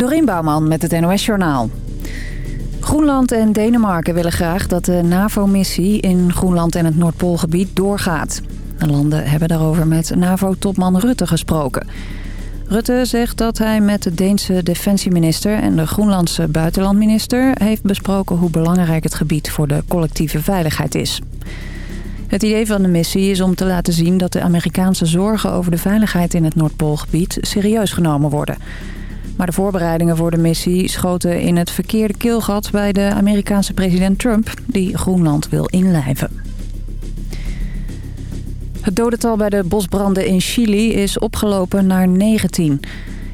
Dorien Bouwman met het NOS Journaal. Groenland en Denemarken willen graag dat de NAVO-missie in Groenland en het Noordpoolgebied doorgaat. De landen hebben daarover met NAVO-topman Rutte gesproken. Rutte zegt dat hij met de Deense defensieminister en de Groenlandse buitenlandminister... heeft besproken hoe belangrijk het gebied voor de collectieve veiligheid is. Het idee van de missie is om te laten zien dat de Amerikaanse zorgen over de veiligheid in het Noordpoolgebied serieus genomen worden... Maar de voorbereidingen voor de missie schoten in het verkeerde keelgat bij de Amerikaanse president Trump, die Groenland wil inlijven. Het dodental bij de bosbranden in Chili is opgelopen naar 19.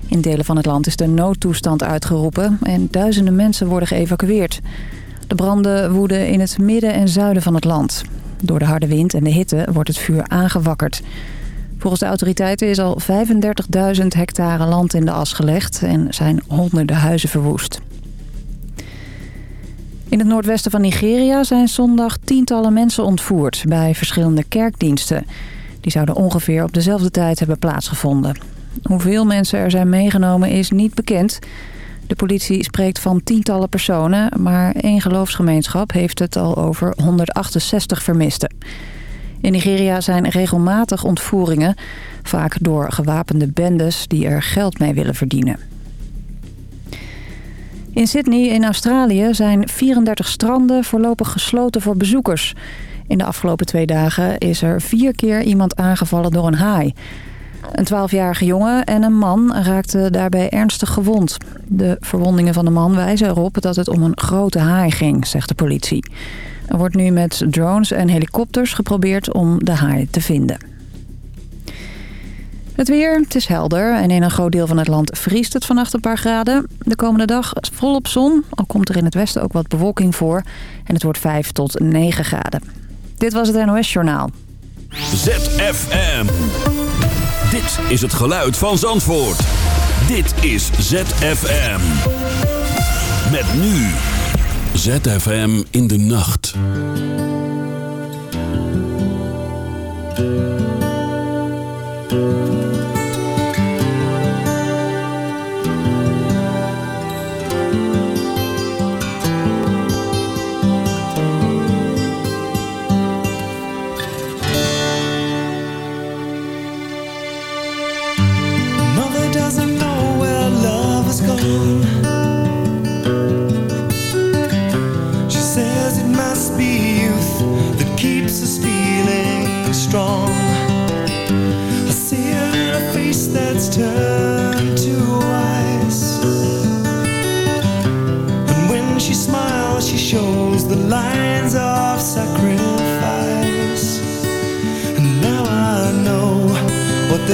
In delen van het land is de noodtoestand uitgeroepen en duizenden mensen worden geëvacueerd. De branden woeden in het midden en zuiden van het land. Door de harde wind en de hitte wordt het vuur aangewakkerd. Volgens de autoriteiten is al 35.000 hectare land in de as gelegd en zijn honderden huizen verwoest. In het noordwesten van Nigeria zijn zondag tientallen mensen ontvoerd bij verschillende kerkdiensten. Die zouden ongeveer op dezelfde tijd hebben plaatsgevonden. Hoeveel mensen er zijn meegenomen is niet bekend. De politie spreekt van tientallen personen, maar één geloofsgemeenschap heeft het al over 168 vermisten. In Nigeria zijn regelmatig ontvoeringen, vaak door gewapende bendes die er geld mee willen verdienen. In Sydney in Australië zijn 34 stranden voorlopig gesloten voor bezoekers. In de afgelopen twee dagen is er vier keer iemand aangevallen door een haai. Een 12-jarige jongen en een man raakten daarbij ernstig gewond. De verwondingen van de man wijzen erop dat het om een grote haai ging, zegt de politie. Er wordt nu met drones en helikopters geprobeerd om de haai te vinden. Het weer, het is helder en in een groot deel van het land vriest het vannacht een paar graden. De komende dag volop zon, al komt er in het westen ook wat bewolking voor. En het wordt 5 tot 9 graden. Dit was het NOS Journaal. ZFM. Dit is het geluid van Zandvoort. Dit is ZFM. Met nu ZFM in de nacht.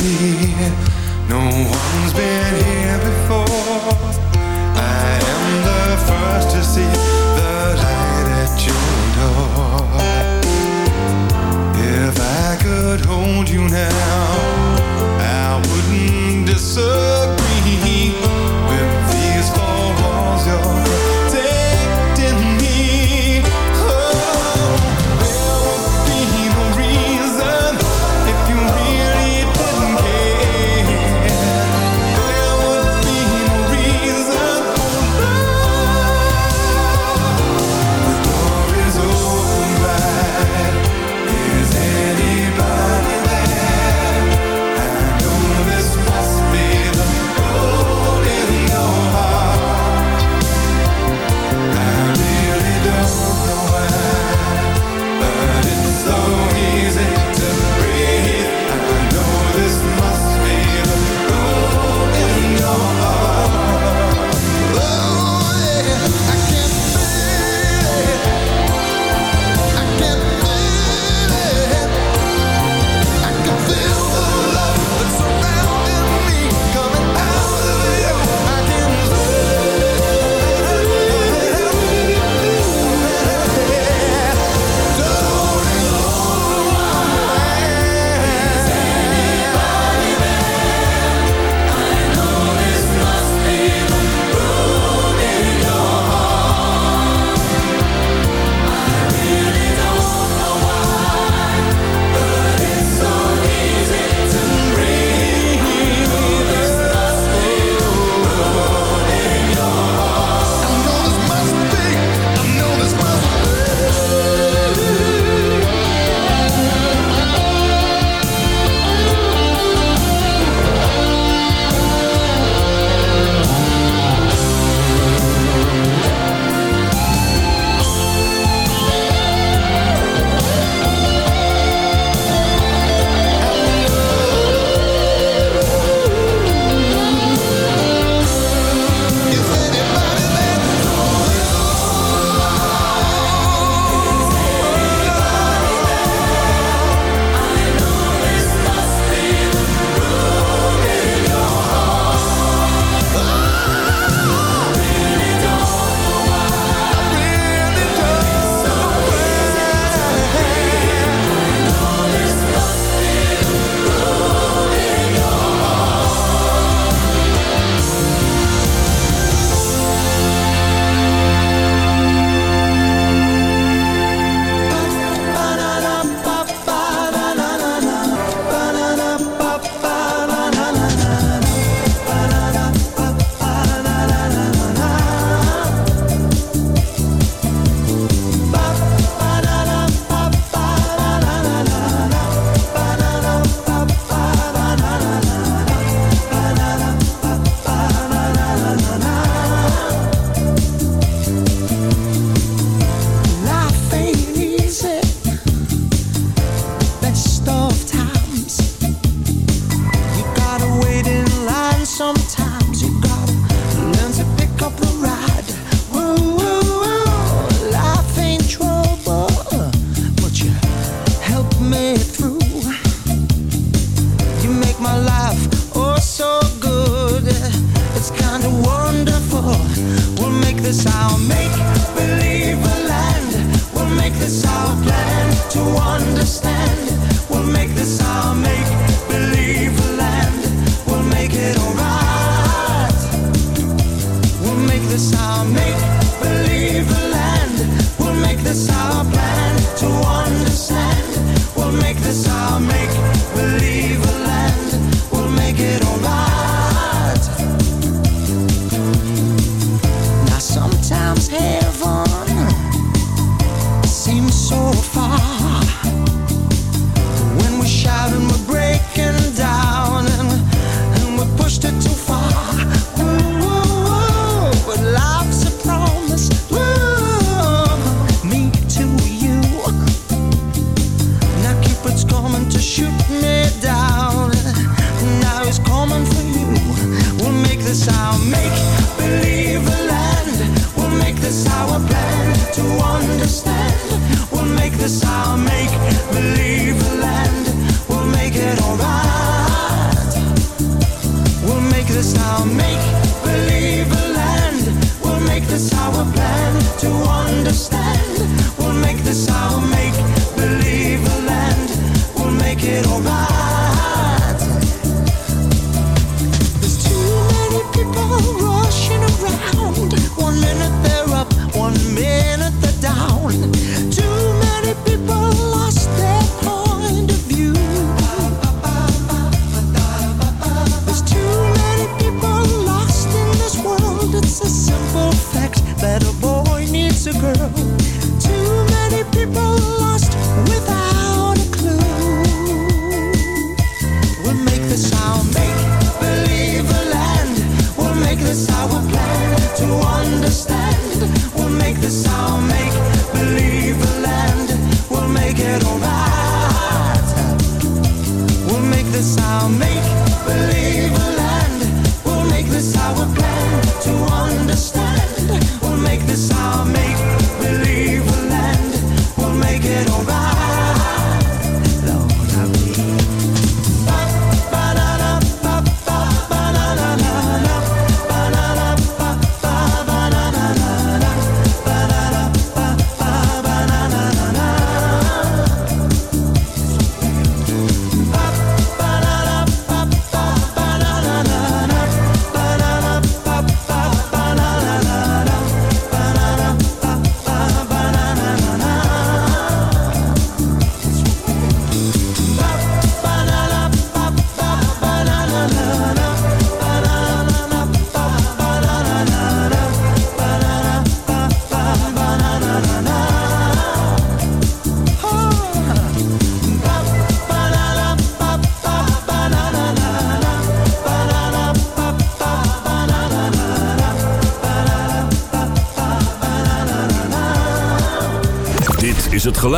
No one's been here before. I am the first to see the light at your door. If I could hold you now I wouldn't deserve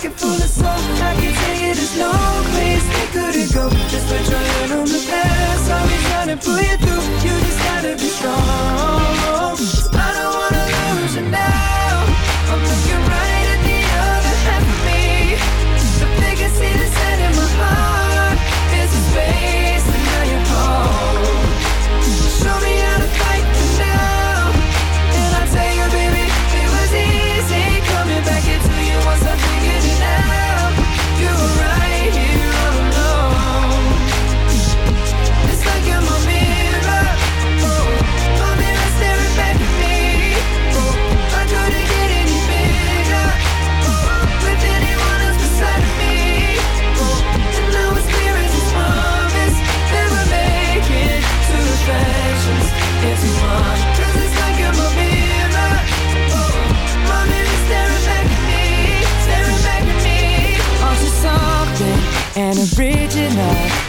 pocket full of soul I can tell you there's no place we couldn't go. Just put your hand on the past I'll be trying to pull you through. You just gotta be strong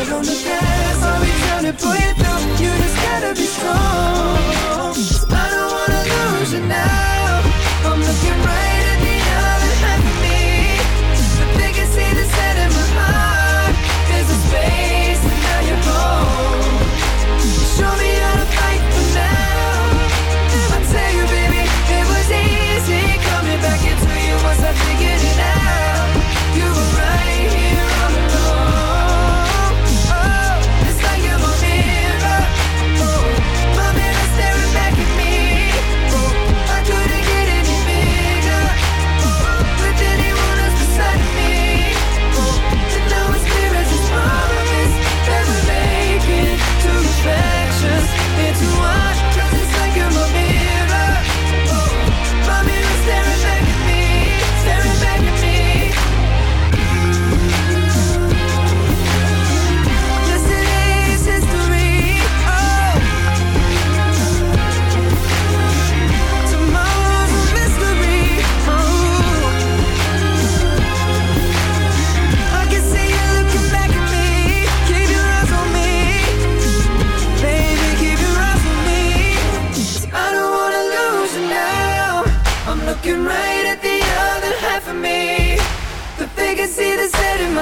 On the be trying to pull through You just gotta be strong I don't wanna lose you now. I'm looking right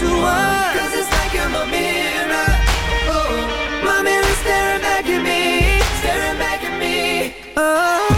into one Cause it's like you're my mirror. Oh, my mirror staring back at me Staring back at me. Oh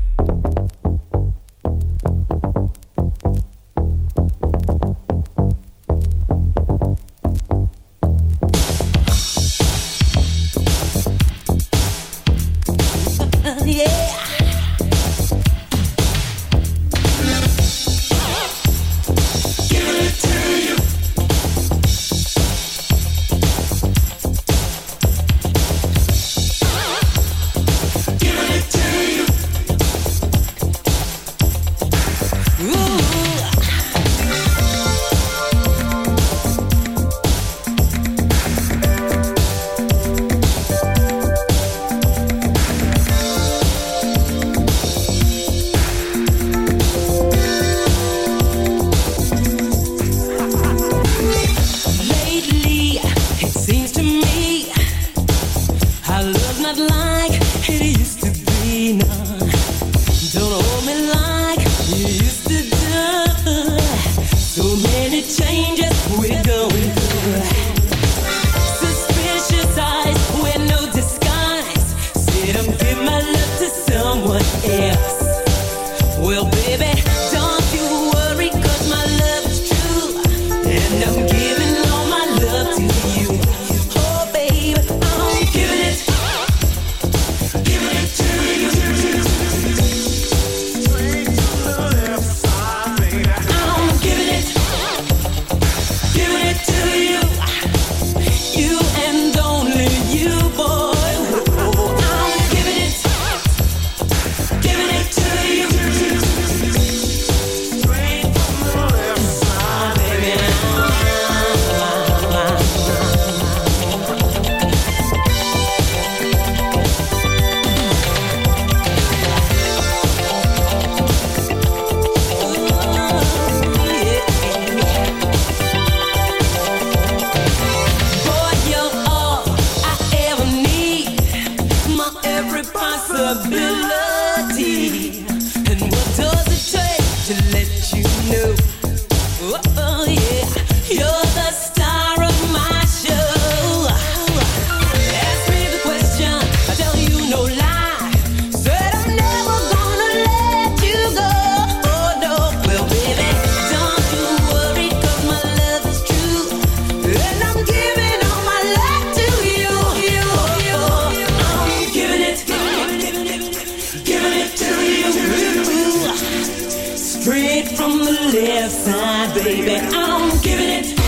Left side, baby. I'm giving it,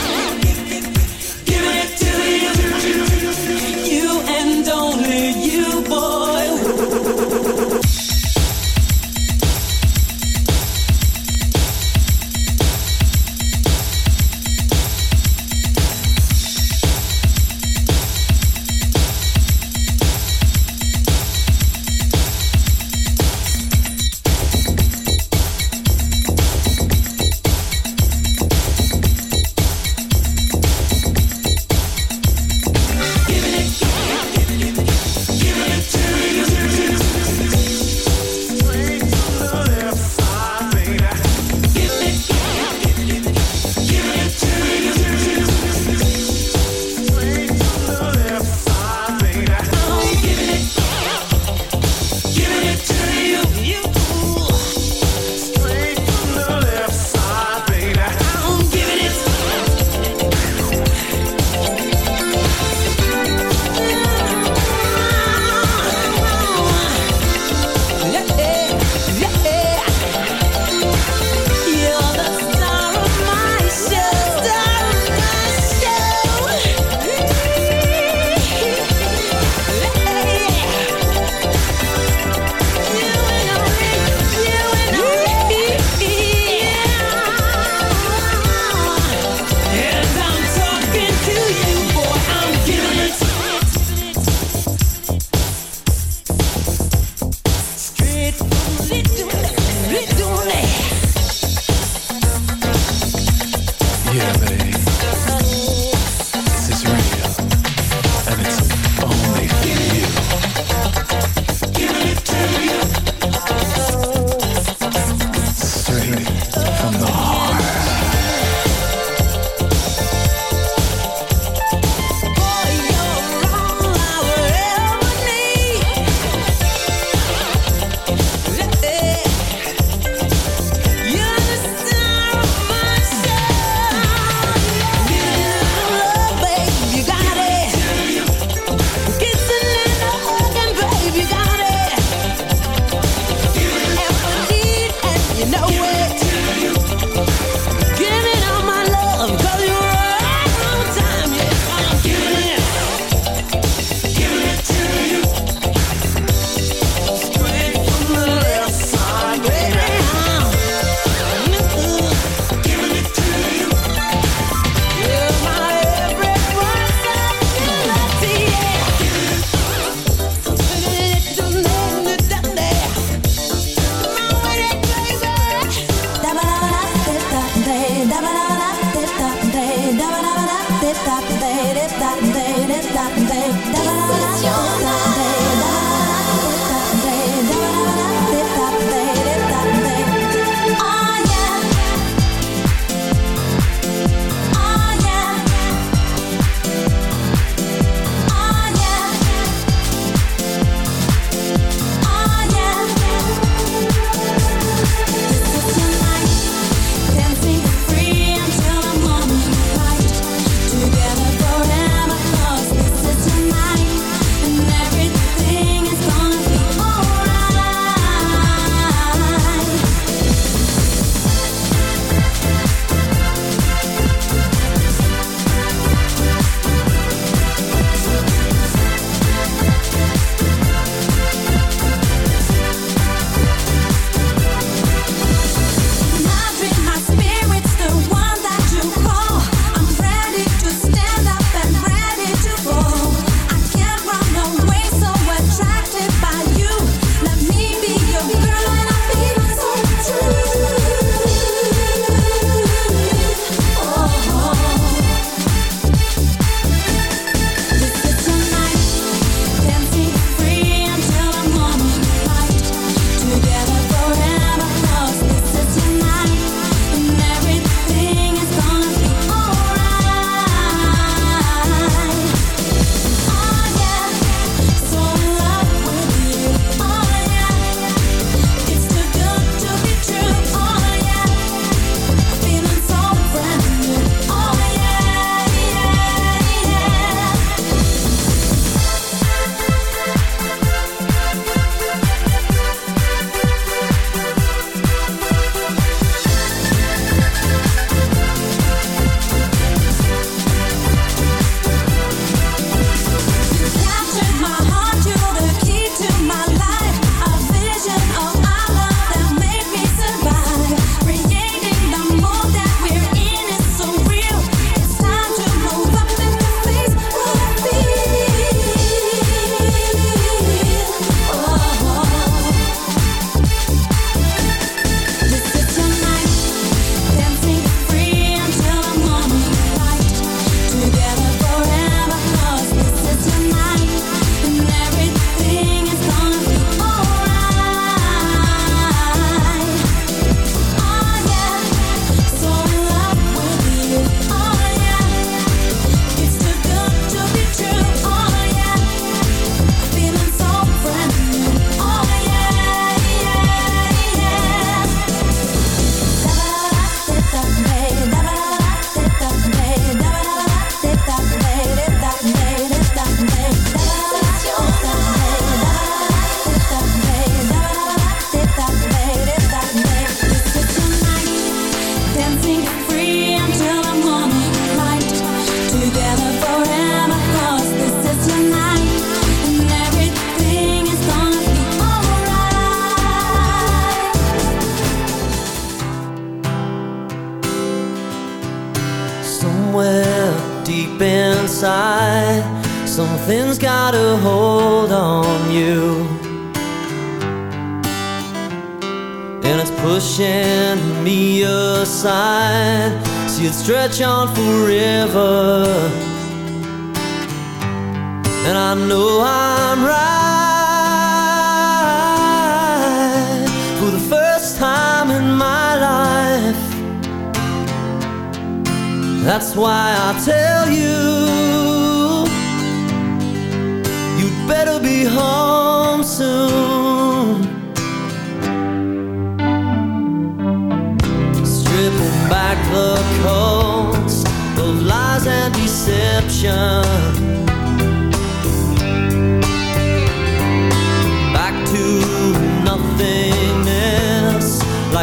stretch on forever.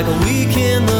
like a weekend.